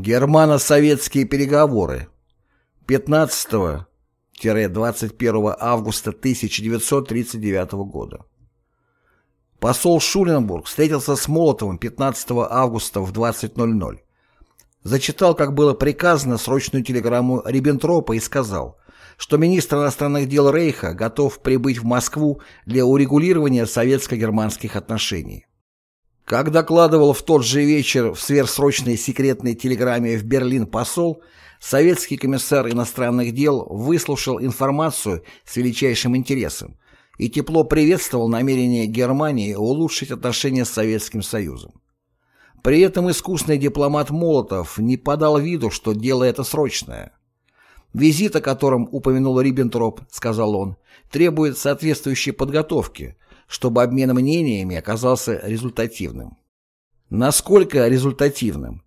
Германо-советские переговоры 15-21 августа 1939 года. Посол Шуленбург встретился с Молотовым 15 августа в 20.00. Зачитал, как было приказано, срочную телеграмму Риббентропа и сказал, что министр иностранных дел Рейха готов прибыть в Москву для урегулирования советско-германских отношений. Как докладывал в тот же вечер в сверхсрочной секретной телеграмме в Берлин посол, советский комиссар иностранных дел выслушал информацию с величайшим интересом и тепло приветствовал намерение Германии улучшить отношения с Советским Союзом. При этом искусный дипломат Молотов не подал виду, что дело это срочное. Визит, о котором упомянул Риббентроп, сказал он, требует соответствующей подготовки, чтобы обмен мнениями оказался результативным. Насколько результативным?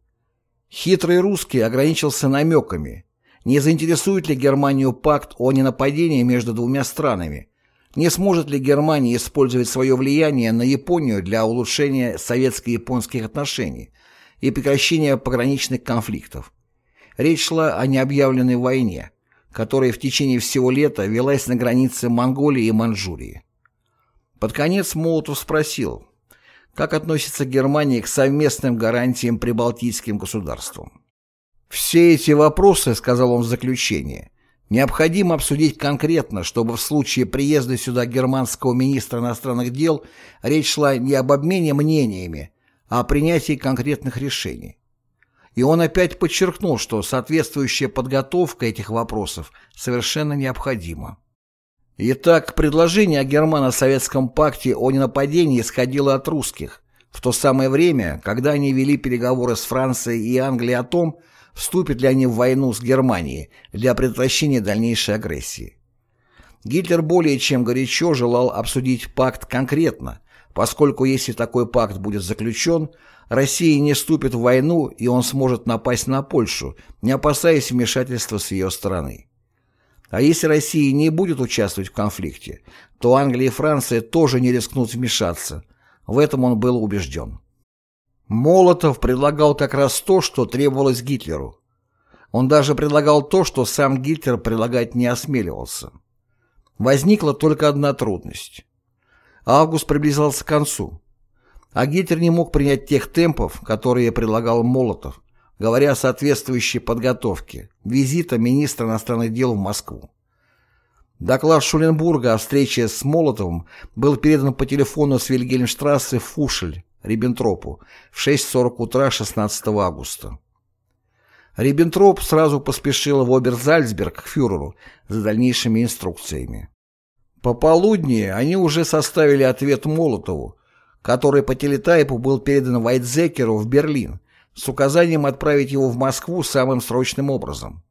Хитрый русский ограничился намеками. Не заинтересует ли Германию пакт о ненападении между двумя странами? Не сможет ли Германия использовать свое влияние на Японию для улучшения советско-японских отношений и прекращения пограничных конфликтов? Речь шла о необъявленной войне, которая в течение всего лета велась на границе Монголии и Манчжурии. Под конец Молотов спросил, как относится Германия к совместным гарантиям прибалтийским государствам. «Все эти вопросы, — сказал он в заключении, — необходимо обсудить конкретно, чтобы в случае приезда сюда германского министра иностранных дел речь шла не об обмене мнениями, а о принятии конкретных решений. И он опять подчеркнул, что соответствующая подготовка этих вопросов совершенно необходима. Итак, предложение о германо-советском пакте о ненападении исходило от русских, в то самое время, когда они вели переговоры с Францией и Англией о том, вступят ли они в войну с Германией для предотвращения дальнейшей агрессии. Гитлер более чем горячо желал обсудить пакт конкретно, поскольку если такой пакт будет заключен, Россия не вступит в войну и он сможет напасть на Польшу, не опасаясь вмешательства с ее стороны. А если Россия не будет участвовать в конфликте, то Англия и Франция тоже не рискнут вмешаться. В этом он был убежден. Молотов предлагал как раз то, что требовалось Гитлеру. Он даже предлагал то, что сам Гитлер предлагать не осмеливался. Возникла только одна трудность. Август приближался к концу, а Гитлер не мог принять тех темпов, которые предлагал Молотов, говоря о соответствующей подготовке визита министра иностранных дел в Москву. Доклад Шуленбурга о встрече с Молотовым был передан по телефону с Вильгельмштрассе в Фушель Риббентропу в 6.40 утра 16 августа. Риббентроп сразу поспешил в Оберзальцберг к фюреру за дальнейшими инструкциями. По полудни они уже составили ответ Молотову, который по телетайпу был передан Вайтзекеру в Берлин с указанием отправить его в Москву самым срочным образом.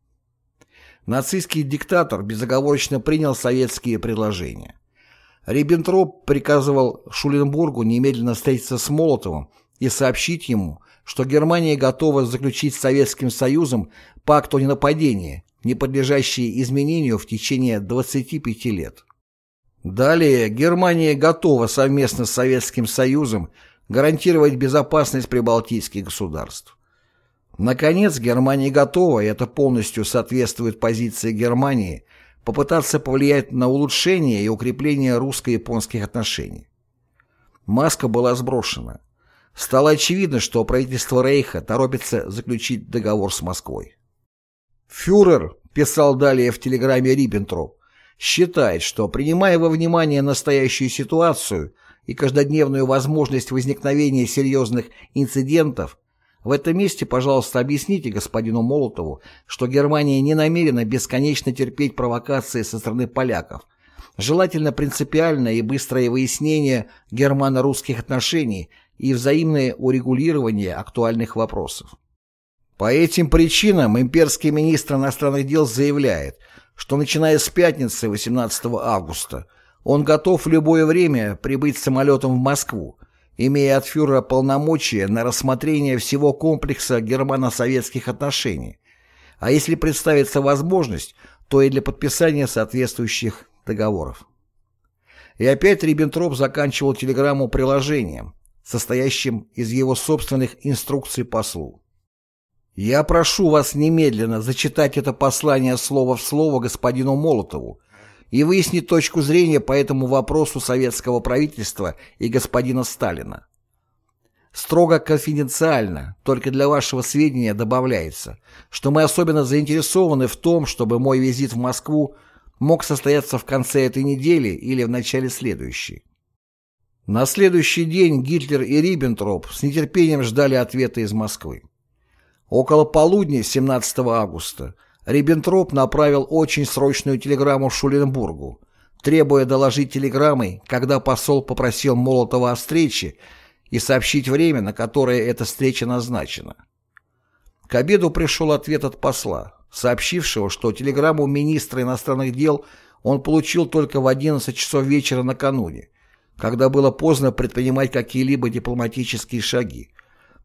Нацистский диктатор безоговорочно принял советские предложения. Риббентроп приказывал Шуленбургу немедленно встретиться с Молотовым и сообщить ему, что Германия готова заключить с Советским Союзом пакт о ненападении, не подлежащий изменению в течение 25 лет. Далее Германия готова совместно с Советским Союзом гарантировать безопасность прибалтийских государств. Наконец, Германия готова, и это полностью соответствует позиции Германии, попытаться повлиять на улучшение и укрепление русско-японских отношений. Маска была сброшена. Стало очевидно, что правительство Рейха торопится заключить договор с Москвой. Фюрер, писал далее в телеграмме Риббентроп, считает, что, принимая во внимание настоящую ситуацию, и каждодневную возможность возникновения серьезных инцидентов, в этом месте, пожалуйста, объясните господину Молотову, что Германия не намерена бесконечно терпеть провокации со стороны поляков. Желательно принципиальное и быстрое выяснение германо-русских отношений и взаимное урегулирование актуальных вопросов. По этим причинам имперский министр иностранных дел заявляет, что начиная с пятницы 18 августа он готов в любое время прибыть самолетом в Москву, имея от фюрера полномочия на рассмотрение всего комплекса германо-советских отношений, а если представится возможность, то и для подписания соответствующих договоров. И опять Риббентроп заканчивал телеграмму приложением, состоящим из его собственных инструкций послу. Я прошу вас немедленно зачитать это послание слово в слово господину Молотову и выяснить точку зрения по этому вопросу советского правительства и господина Сталина. Строго конфиденциально, только для вашего сведения добавляется, что мы особенно заинтересованы в том, чтобы мой визит в Москву мог состояться в конце этой недели или в начале следующей. На следующий день Гитлер и Риббентроп с нетерпением ждали ответа из Москвы. Около полудня 17 августа Риббентроп направил очень срочную телеграмму Шуленбургу, требуя доложить телеграммой, когда посол попросил Молотова о встрече и сообщить время, на которое эта встреча назначена. К обеду пришел ответ от посла, сообщившего, что телеграмму министра иностранных дел он получил только в 11 часов вечера накануне, когда было поздно предпринимать какие-либо дипломатические шаги.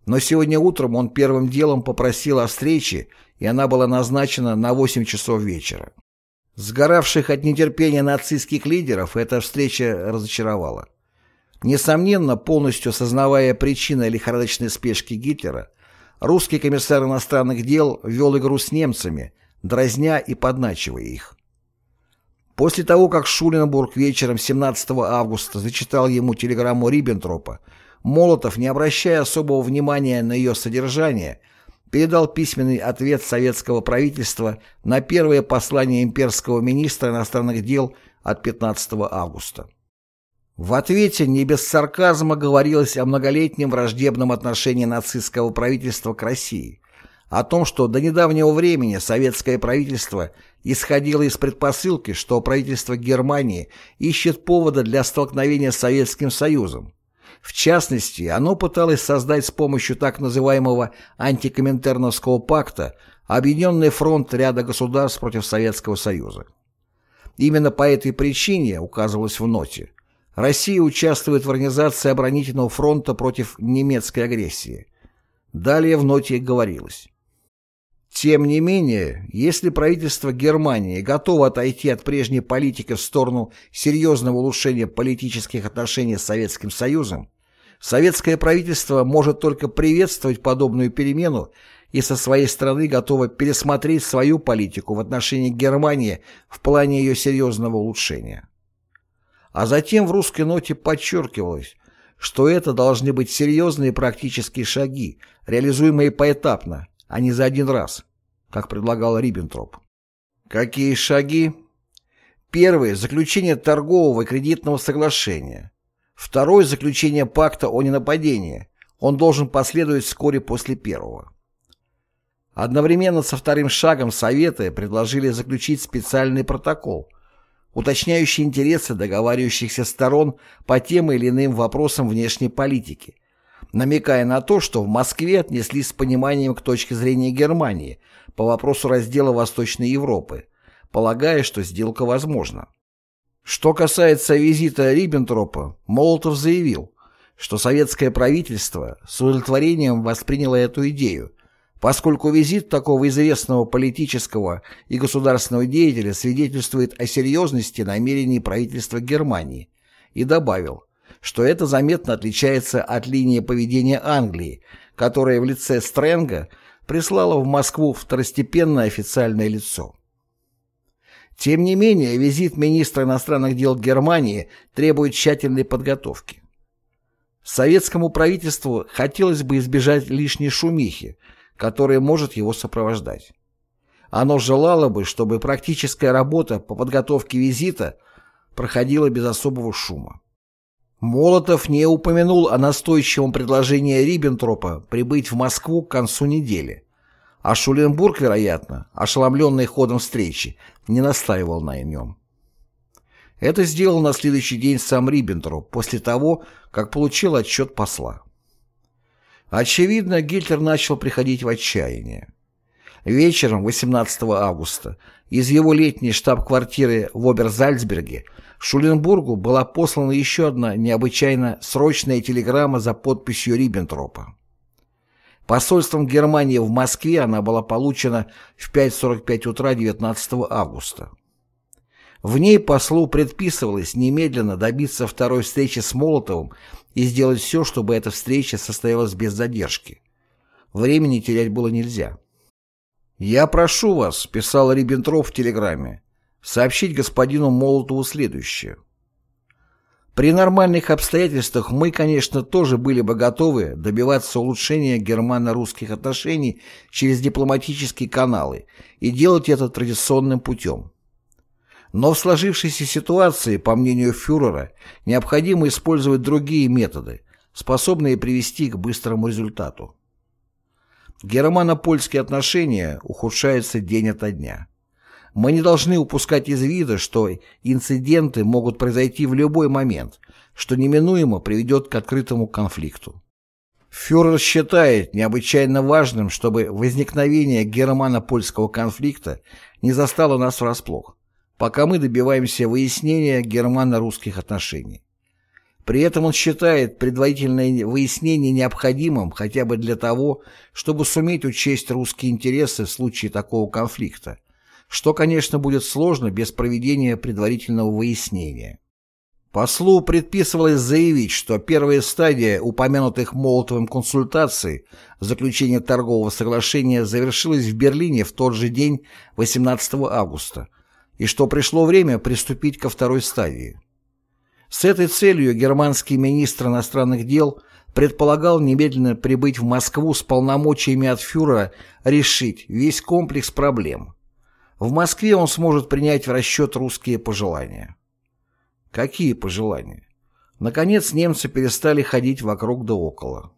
Но сегодня утром он первым делом попросил о встрече, и она была назначена на 8 часов вечера. Сгоравших от нетерпения нацистских лидеров эта встреча разочаровала. Несомненно, полностью осознавая причины лихорадочной спешки Гитлера, русский комиссар иностранных дел вел игру с немцами, дразня и подначивая их. После того, как Шуленбург вечером 17 августа зачитал ему телеграмму Риббентропа, Молотов, не обращая особого внимания на ее содержание, передал письменный ответ советского правительства на первое послание имперского министра иностранных дел от 15 августа. В ответе не без сарказма говорилось о многолетнем враждебном отношении нацистского правительства к России, о том, что до недавнего времени советское правительство исходило из предпосылки, что правительство Германии ищет повода для столкновения с Советским Союзом. В частности, оно пыталось создать с помощью так называемого антикоминтерновского пакта объединенный фронт ряда государств против Советского Союза. Именно по этой причине, указывалось в ноте, Россия участвует в организации оборонительного фронта против немецкой агрессии. Далее в ноте говорилось. Тем не менее, если правительство Германии готово отойти от прежней политики в сторону серьезного улучшения политических отношений с Советским Союзом, советское правительство может только приветствовать подобную перемену и со своей стороны готово пересмотреть свою политику в отношении Германии в плане ее серьезного улучшения. А затем в русской ноте подчеркивалось, что это должны быть серьезные практические шаги, реализуемые поэтапно, а не за один раз, как предлагал Риббентроп. Какие шаги? Первый – заключение торгового и кредитного соглашения. Второй – заключение пакта о ненападении. Он должен последовать вскоре после первого. Одновременно со вторым шагом Советы предложили заключить специальный протокол, уточняющий интересы договаривающихся сторон по тем или иным вопросам внешней политики, намекая на то, что в Москве отнеслись с пониманием к точке зрения Германии по вопросу раздела Восточной Европы, полагая, что сделка возможна. Что касается визита Риббентропа, Молотов заявил, что советское правительство с удовлетворением восприняло эту идею, поскольку визит такого известного политического и государственного деятеля свидетельствует о серьезности намерений правительства Германии, и добавил, что это заметно отличается от линии поведения Англии, которая в лице Стрэнга прислала в Москву второстепенное официальное лицо. Тем не менее, визит министра иностранных дел Германии требует тщательной подготовки. Советскому правительству хотелось бы избежать лишней шумихи, которое может его сопровождать. Оно желало бы, чтобы практическая работа по подготовке визита проходила без особого шума. Молотов не упомянул о настойчивом предложении Риббентропа прибыть в Москву к концу недели, а Шуленбург, вероятно, ошеломленный ходом встречи, не настаивал на нем. Это сделал на следующий день сам Риббентроп после того, как получил отчет посла. Очевидно, Гитлер начал приходить в отчаяние. Вечером 18 августа из его летней штаб-квартиры в Оберзальцберге Шуленбургу была послана еще одна необычайно срочная телеграмма за подписью Риббентропа. Посольством Германии в Москве она была получена в 5.45 утра 19 августа. В ней послу предписывалось немедленно добиться второй встречи с Молотовым и сделать все, чтобы эта встреча состоялась без задержки. Времени терять было нельзя. «Я прошу вас», — писал Риббентроп в телеграмме, — «сообщить господину Молотову следующее. При нормальных обстоятельствах мы, конечно, тоже были бы готовы добиваться улучшения германо-русских отношений через дипломатические каналы и делать это традиционным путем. Но в сложившейся ситуации, по мнению фюрера, необходимо использовать другие методы, способные привести к быстрому результату. Германо-польские отношения ухудшаются день ото дня. Мы не должны упускать из вида, что инциденты могут произойти в любой момент, что неминуемо приведет к открытому конфликту. Фюрер считает необычайно важным, чтобы возникновение германо-польского конфликта не застало нас врасплох, пока мы добиваемся выяснения германо-русских отношений. При этом он считает предварительное выяснение необходимым хотя бы для того, чтобы суметь учесть русские интересы в случае такого конфликта, что, конечно, будет сложно без проведения предварительного выяснения. Послу предписывалось заявить, что первая стадия упомянутых Молотовым консультаций заключения торгового соглашения завершилась в Берлине в тот же день 18 августа, и что пришло время приступить ко второй стадии. С этой целью германский министр иностранных дел предполагал немедленно прибыть в Москву с полномочиями от фюрера решить весь комплекс проблем. В Москве он сможет принять в расчет русские пожелания. Какие пожелания? Наконец немцы перестали ходить вокруг да около.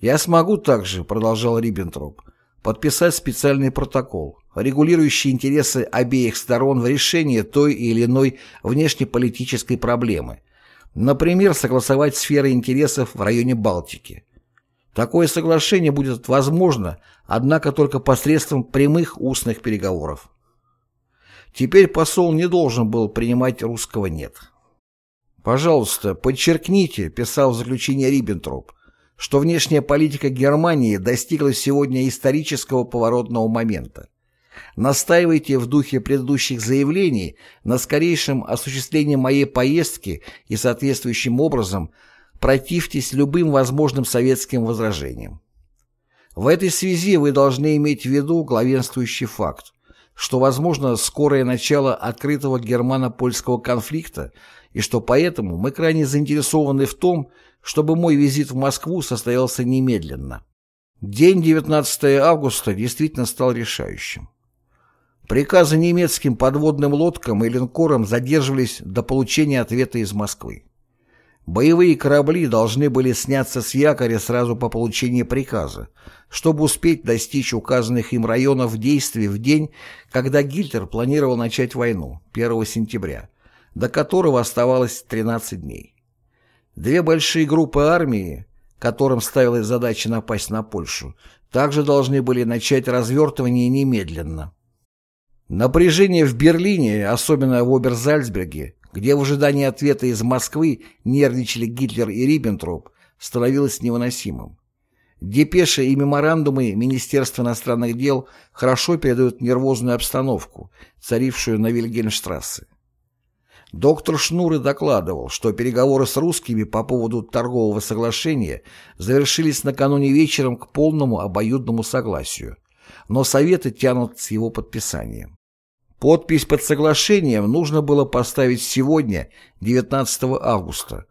«Я смогу также», — продолжал Риббентроп, подписать специальный протокол, регулирующий интересы обеих сторон в решении той или иной внешнеполитической проблемы, например, согласовать сферы интересов в районе Балтики. Такое соглашение будет возможно, однако только посредством прямых устных переговоров. Теперь посол не должен был принимать русского «нет». «Пожалуйста, подчеркните», — писал в заключении Риббентроп, что внешняя политика Германии достигла сегодня исторического поворотного момента. Настаивайте в духе предыдущих заявлений на скорейшем осуществлении моей поездки и соответствующим образом противьтесь любым возможным советским возражениям. В этой связи вы должны иметь в виду главенствующий факт, что возможно скорое начало открытого германо-польского конфликта и что поэтому мы крайне заинтересованы в том, чтобы мой визит в Москву состоялся немедленно. День 19 августа действительно стал решающим. Приказы немецким подводным лодкам и линкорам задерживались до получения ответа из Москвы. Боевые корабли должны были сняться с якоря сразу по получении приказа, чтобы успеть достичь указанных им районов действий в день, когда Гитлер планировал начать войну, 1 сентября, до которого оставалось 13 дней. Две большие группы армии, которым ставилась задача напасть на Польшу, также должны были начать развертывание немедленно. Напряжение в Берлине, особенно в Оберзальцберге, где в ожидании ответа из Москвы нервничали Гитлер и Риббентроп, становилось невыносимым. Депеши и меморандумы Министерства иностранных дел хорошо передают нервозную обстановку, царившую на Вильгельмштрассе. Доктор Шнуры докладывал, что переговоры с русскими по поводу торгового соглашения завершились накануне вечером к полному обоюдному согласию, но советы тянут с его подписанием. Подпись под соглашением нужно было поставить сегодня, 19 августа,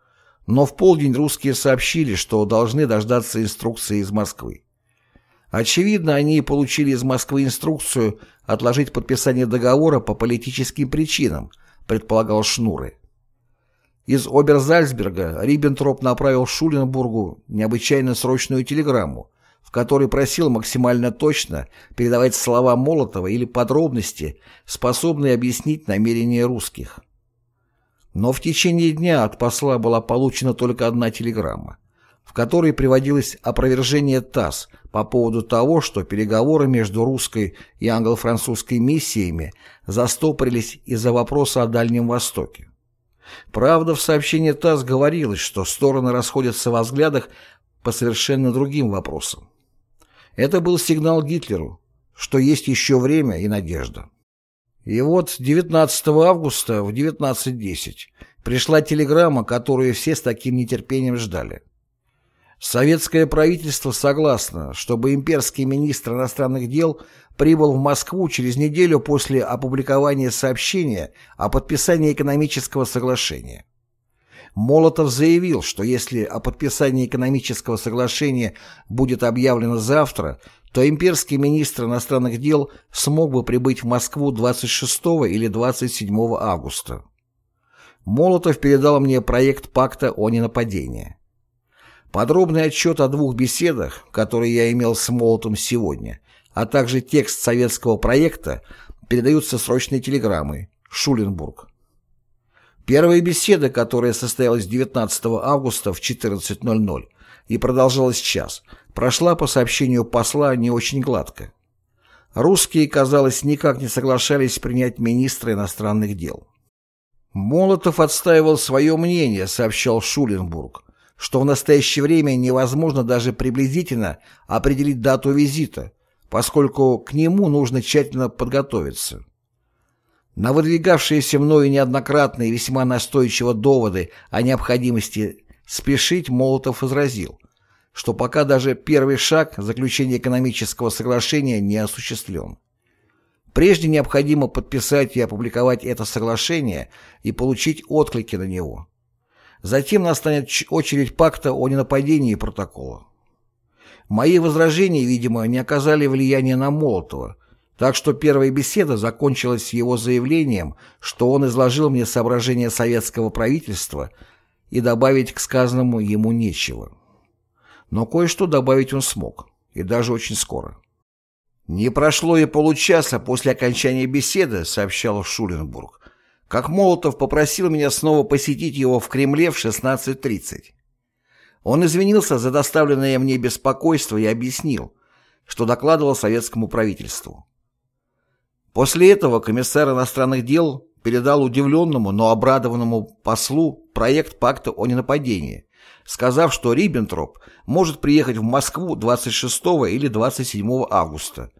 но в полдень русские сообщили, что должны дождаться инструкции из Москвы. Очевидно, они получили из Москвы инструкцию отложить подписание договора по политическим причинам – предполагал Шнуры. Из Оберзальцберга Риббентроп направил Шуленбургу необычайно срочную телеграмму, в которой просил максимально точно передавать слова Молотова или подробности, способные объяснить намерения русских. Но в течение дня от посла была получена только одна телеграмма, в которой приводилось опровержение ТАСС по поводу того, что переговоры между русской и англо-французской миссиями застопорились из-за вопроса о Дальнем Востоке. Правда, в сообщении ТАСС говорилось, что стороны расходятся во взглядах по совершенно другим вопросам. Это был сигнал Гитлеру, что есть еще время и надежда. И вот 19 августа в 19.10 пришла телеграмма, которую все с таким нетерпением ждали. Советское правительство согласно, чтобы имперский министр иностранных дел прибыл в Москву через неделю после опубликования сообщения о подписании экономического соглашения. Молотов заявил, что если о подписании экономического соглашения будет объявлено завтра, то имперский министр иностранных дел смог бы прибыть в Москву 26 или 27 августа. Молотов передал мне проект пакта о ненападении. Подробный отчет о двух беседах, которые я имел с Молотом сегодня, а также текст советского проекта передаются срочной телеграммой Шуленбург. Первая беседа, которая состоялась 19 августа в 14.00 и продолжалась час, прошла по сообщению посла не очень гладко. Русские, казалось, никак не соглашались принять министра иностранных дел. Молотов отстаивал свое мнение, сообщал Шуленбург, что в настоящее время невозможно даже приблизительно определить дату визита, поскольку к нему нужно тщательно подготовиться. На выдвигавшиеся мною неоднократные весьма настойчиво доводы о необходимости спешить Молотов возразил, что пока даже первый шаг заключения экономического соглашения не осуществлен. Прежде необходимо подписать и опубликовать это соглашение и получить отклики на него. Затем настанет очередь пакта о ненападении протокола. Мои возражения, видимо, не оказали влияния на Молотова, так что первая беседа закончилась его заявлением, что он изложил мне соображения советского правительства и добавить к сказанному ему нечего. Но кое-что добавить он смог, и даже очень скоро. «Не прошло и получаса после окончания беседы», — сообщал Шуленбург, как Молотов попросил меня снова посетить его в Кремле в 16.30. Он извинился за доставленное мне беспокойство и объяснил, что докладывал советскому правительству. После этого комиссар иностранных дел передал удивленному, но обрадованному послу проект пакта о ненападении, сказав, что Риббентроп может приехать в Москву 26 или 27 августа,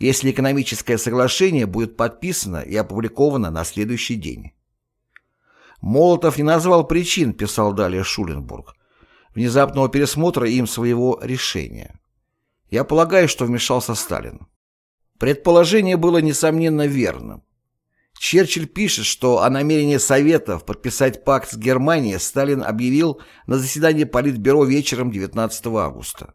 если экономическое соглашение будет подписано и опубликовано на следующий день. Молотов не назвал причин, писал далее Шуленбург, внезапного пересмотра им своего решения. Я полагаю, что вмешался Сталин. Предположение было, несомненно, верным. Черчилль пишет, что о намерении Советов подписать пакт с Германией Сталин объявил на заседании Политбюро вечером 19 августа.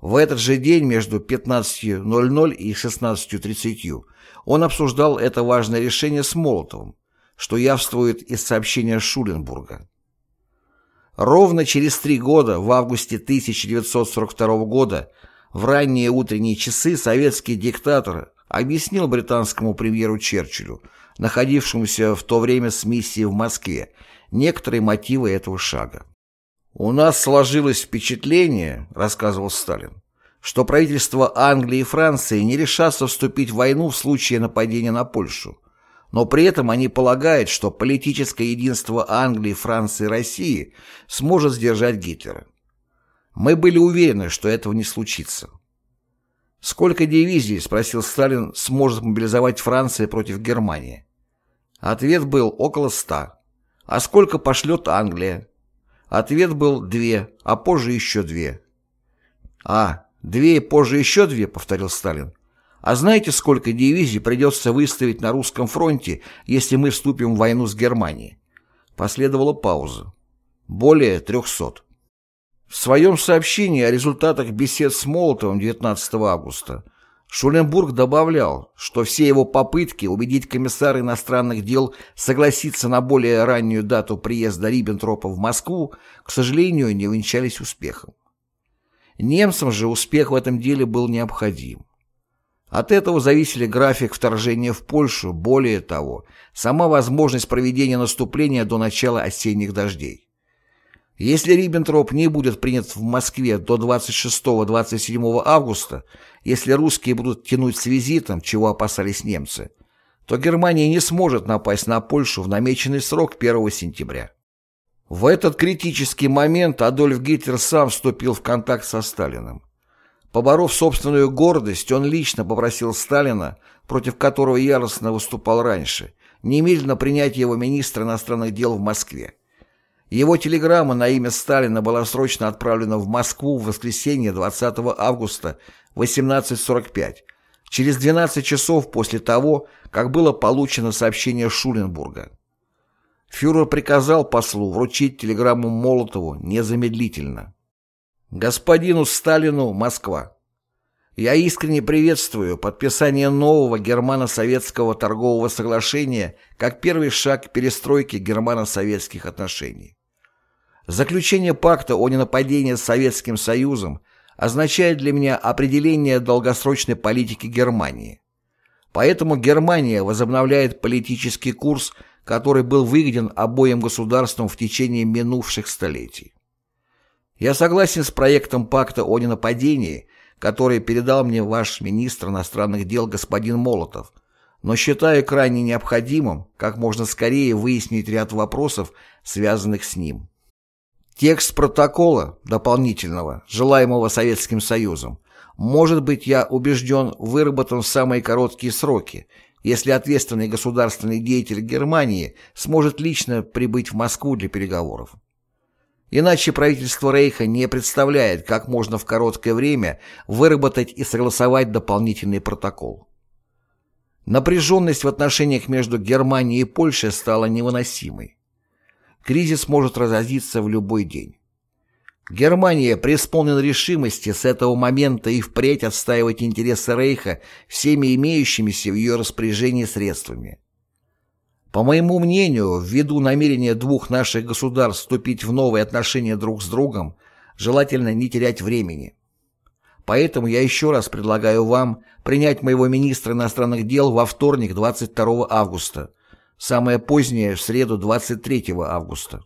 В этот же день между 15.00 и 16.30 он обсуждал это важное решение с Молотовым, что явствует из сообщения Шуленбурга. Ровно через три года, в августе 1942 года, в ранние утренние часы советский диктатор объяснил британскому премьеру Черчиллю, находившемуся в то время с миссией в Москве, некоторые мотивы этого шага. «У нас сложилось впечатление, — рассказывал Сталин, — что правительства Англии и Франции не решатся вступить в войну в случае нападения на Польшу, но при этом они полагают, что политическое единство Англии, Франции и России сможет сдержать Гитлера. Мы были уверены, что этого не случится. «Сколько дивизий, — спросил Сталин, — сможет мобилизовать Франция против Германии?» Ответ был около ста. «А сколько пошлет Англия?» Ответ был две, а позже еще две. «А, две и позже еще две», — повторил Сталин. «А знаете, сколько дивизий придется выставить на русском фронте, если мы вступим в войну с Германией?» Последовала пауза. «Более трехсот». В своем сообщении о результатах бесед с Молотовым 19 августа Шуленбург добавлял, что все его попытки убедить комиссара иностранных дел согласиться на более раннюю дату приезда Риббентропа в Москву, к сожалению, не увенчались успехом. Немцам же успех в этом деле был необходим. От этого зависели график вторжения в Польшу, более того, сама возможность проведения наступления до начала осенних дождей. Если Риббентроп не будет принят в Москве до 26-27 августа, если русские будут тянуть с визитом, чего опасались немцы, то Германия не сможет напасть на Польшу в намеченный срок 1 сентября. В этот критический момент Адольф Гитлер сам вступил в контакт со Сталиным. Поборов собственную гордость, он лично попросил Сталина, против которого яростно выступал раньше, немедленно принять его министра иностранных дел в Москве. Его телеграмма на имя Сталина была срочно отправлена в Москву в воскресенье 20 августа 18.45, через 12 часов после того, как было получено сообщение Шуленбурга. Фюрер приказал послу вручить телеграмму Молотову незамедлительно. Господину Сталину, Москва. Я искренне приветствую подписание нового германо-советского торгового соглашения как первый шаг к перестройке германо-советских отношений. Заключение пакта о ненападении с Советским Союзом означает для меня определение долгосрочной политики Германии. Поэтому Германия возобновляет политический курс, который был выгоден обоим государствам в течение минувших столетий. Я согласен с проектом пакта о ненападении, который передал мне ваш министр иностранных дел господин Молотов, но считаю крайне необходимым как можно скорее выяснить ряд вопросов, связанных с ним. Текст протокола, дополнительного, желаемого Советским Союзом, может быть, я убежден, выработан в самые короткие сроки, если ответственный государственный деятель Германии сможет лично прибыть в Москву для переговоров. Иначе правительство Рейха не представляет, как можно в короткое время выработать и согласовать дополнительный протокол. Напряженность в отношениях между Германией и Польшей стала невыносимой. Кризис может разразиться в любой день. Германия преисполнена решимости с этого момента и впредь отстаивать интересы Рейха всеми имеющимися в ее распоряжении средствами. По моему мнению, ввиду намерения двух наших государств вступить в новые отношения друг с другом, желательно не терять времени. Поэтому я еще раз предлагаю вам принять моего министра иностранных дел во вторник 22 августа, самое позднее в среду 23 августа.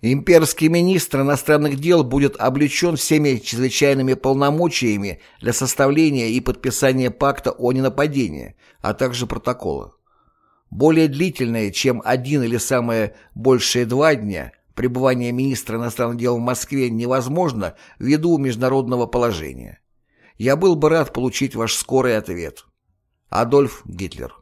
Имперский министр иностранных дел будет облечен всеми чрезвычайными полномочиями для составления и подписания пакта о ненападении, а также протокола более длительное, чем один или самое большее два дня, пребывание министра иностранных дел в Москве невозможно ввиду международного положения. Я был бы рад получить ваш скорый ответ. Адольф Гитлер.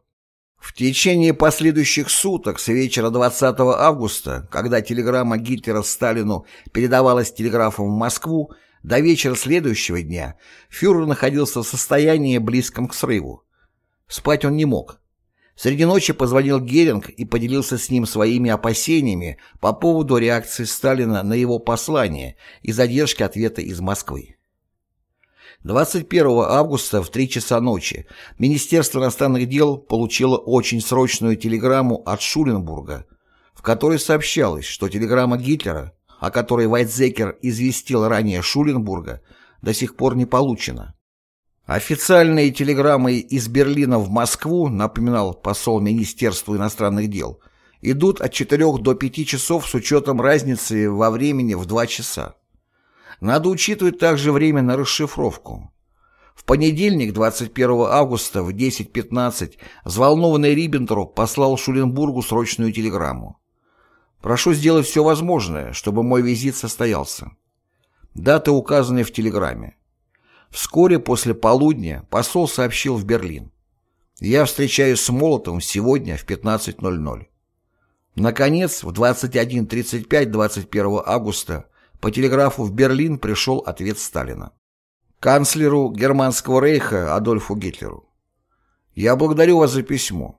В течение последующих суток с вечера 20 августа, когда телеграмма Гитлера Сталину передавалась телеграфом в Москву, до вечера следующего дня фюрер находился в состоянии близком к срыву. Спать он не мог. Среди ночи позвонил Геринг и поделился с ним своими опасениями по поводу реакции Сталина на его послание и задержки ответа из Москвы. 21 августа в 3 часа ночи Министерство иностранных дел получило очень срочную телеграмму от Шуленбурга, в которой сообщалось, что телеграмма Гитлера, о которой Вайтзекер известил ранее Шуленбурга, до сих пор не получена. Официальные телеграммы из Берлина в Москву, напоминал посол Министерства иностранных дел, идут от 4 до 5 часов с учетом разницы во времени в 2 часа. Надо учитывать также время на расшифровку. В понедельник, 21 августа в 10.15 взволнованный Риббентроп послал Шуленбургу срочную телеграмму. «Прошу сделать все возможное, чтобы мой визит состоялся». Даты указаны в телеграмме. Вскоре после полудня посол сообщил в Берлин. «Я встречаюсь с Молотовым сегодня в 15.00». Наконец, в 21.35 21 августа по телеграфу в Берлин пришел ответ Сталина. Канцлеру Германского рейха Адольфу Гитлеру. «Я благодарю вас за письмо.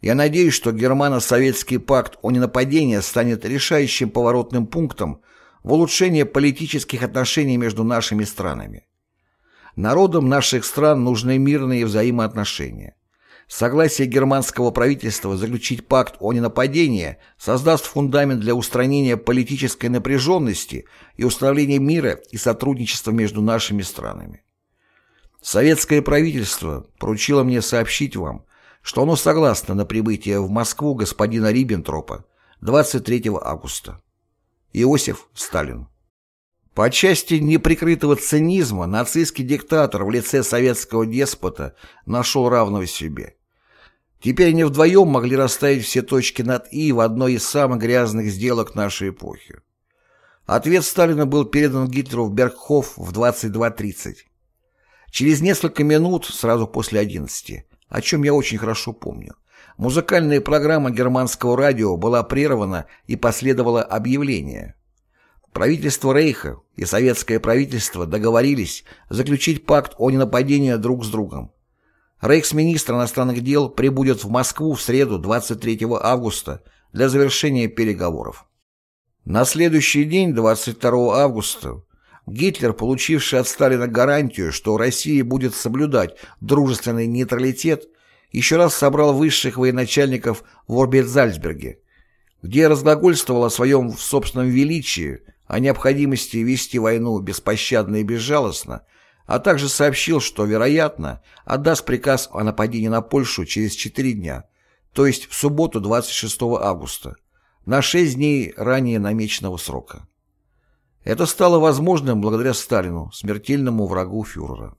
Я надеюсь, что германо-советский пакт о ненападении станет решающим поворотным пунктом в улучшении политических отношений между нашими странами. Народам наших стран нужны мирные взаимоотношения. Согласие германского правительства заключить пакт о ненападении создаст фундамент для устранения политической напряженности и установления мира и сотрудничества между нашими странами. Советское правительство поручило мне сообщить вам, что оно согласно на прибытие в Москву господина Риббентропа 23 августа. Иосиф Сталин по части неприкрытого цинизма нацистский диктатор в лице советского деспота нашел равного себе. Теперь они вдвоем могли расставить все точки над «и» в одной из самых грязных сделок нашей эпохи. Ответ Сталина был передан Гитлеру в Бергхоф в 22.30. Через несколько минут, сразу после 11, о чем я очень хорошо помню, музыкальная программа германского радио была прервана и последовало объявление. Правительство Рейха и советское правительство договорились заключить пакт о ненападении друг с другом. Рейхсминистр иностранных дел прибудет в Москву в среду 23 августа для завершения переговоров. На следующий день, 22 августа, Гитлер, получивший от Сталина гарантию, что Россия будет соблюдать дружественный нейтралитет, еще раз собрал высших военачальников в Орбит-Зальцберге, где разглагольствовал о своем собственном величии, о необходимости вести войну беспощадно и безжалостно, а также сообщил, что, вероятно, отдаст приказ о нападении на Польшу через 4 дня, то есть в субботу 26 августа, на 6 дней ранее намеченного срока. Это стало возможным благодаря Сталину, смертельному врагу фюрера.